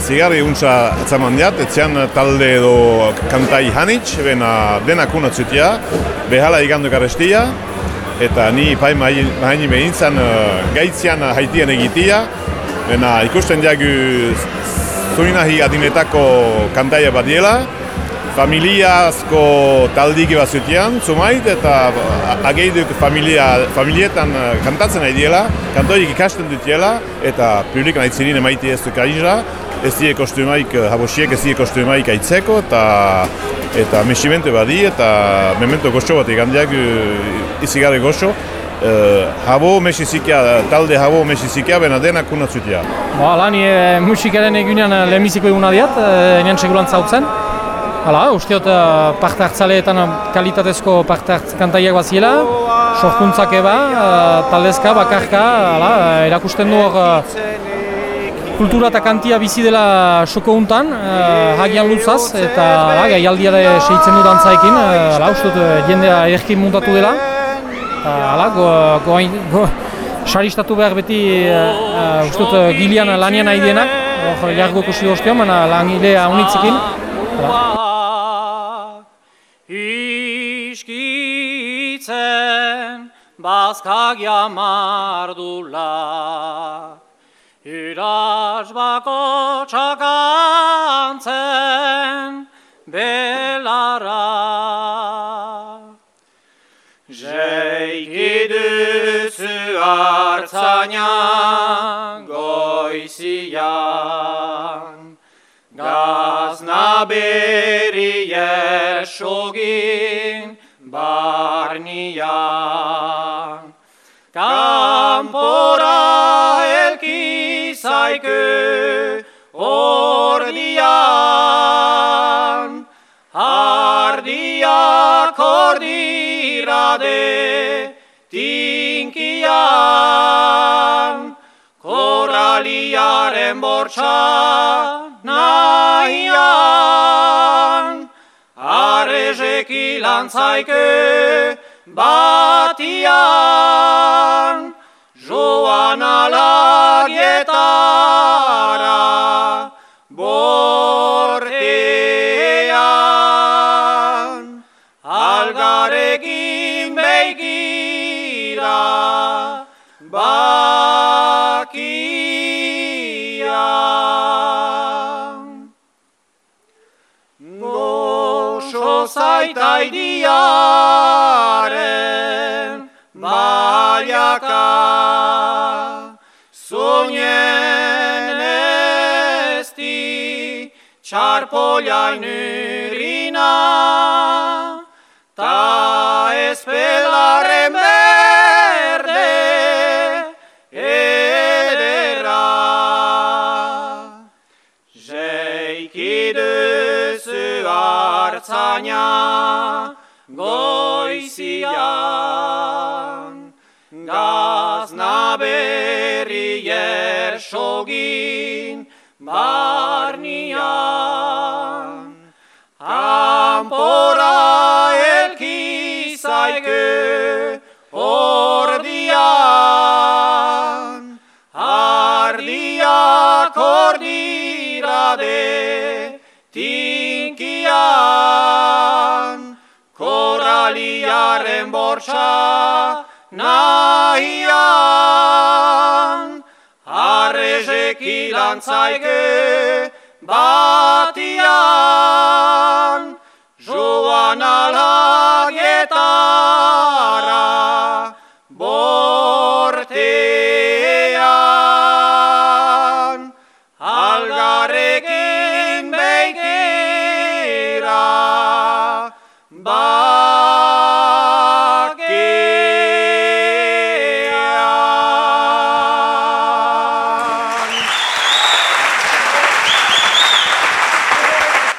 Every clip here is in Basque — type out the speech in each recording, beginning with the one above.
zigarri untsa atzaman diat, etzean talde edo kantai hanitz, bena denak unatzutia, behala igandu garestia, eta ni pai maini behintzan uh, gaitzian haitien egitia, bena ikusten diagu zuinahi adinetako kantaia bat diela, familiazko taldiki bat zutian, zumait, eta ageiduk familia, familietan kantatzen nahi diela, kantoik ikasten dutiela, eta publikan aitzirin emaiti ez du ez die kostumaik, eh, habosiek ez die kostumaik aitzeko, eta eta mesimente badi, eta memento goxo bat egandiak eh, izigarri goxo. Uh, habo mesizikia, talde habo mesizikia, bena denak unatzutia. Ba, lan, e, musikaren egunean lehenbiziko eguna diat, e, nian seguran zautzen. Hala, usteot parte hartzaleetan kalitatezko parte kantaiak bat ziela, eba, taldezka, bakarka, hala, erakusten du hor kultura eta kantia bizi dela soko untan, uh, hagian luzaz, eta uh, gai aldia da segitzen du dantzaekin, uh, uste dut jendea erkin muntatu dela. Hala, go, go, go, saristatu behar beti, uh, uste dut gilian lanian nahi dienak, hor jargo kusi goztio, mana langilea unitzekin. Iskitzen, bazkak jamardula, Iras bako txakantzen belara. Jeiki duzu hartzaina goizian, Gazna berri esogin barnian. Kampora zaike ordian, ardiak ordirade tinkian, koraliaren bortxa nahian, arrezek ilan zaike batian, joan alagietara bortean algarekin begira bakian goxo zaitaidiaren baiaka Soñen esti txarpoliain urina Ta espelaren berde edera. Jeikiduzu hartzaina ordirade tinkian. Koraliaren bortsa nahian Arrezek ilan batian Joan alagietara Algarrekin beikira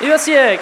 Ibasiek!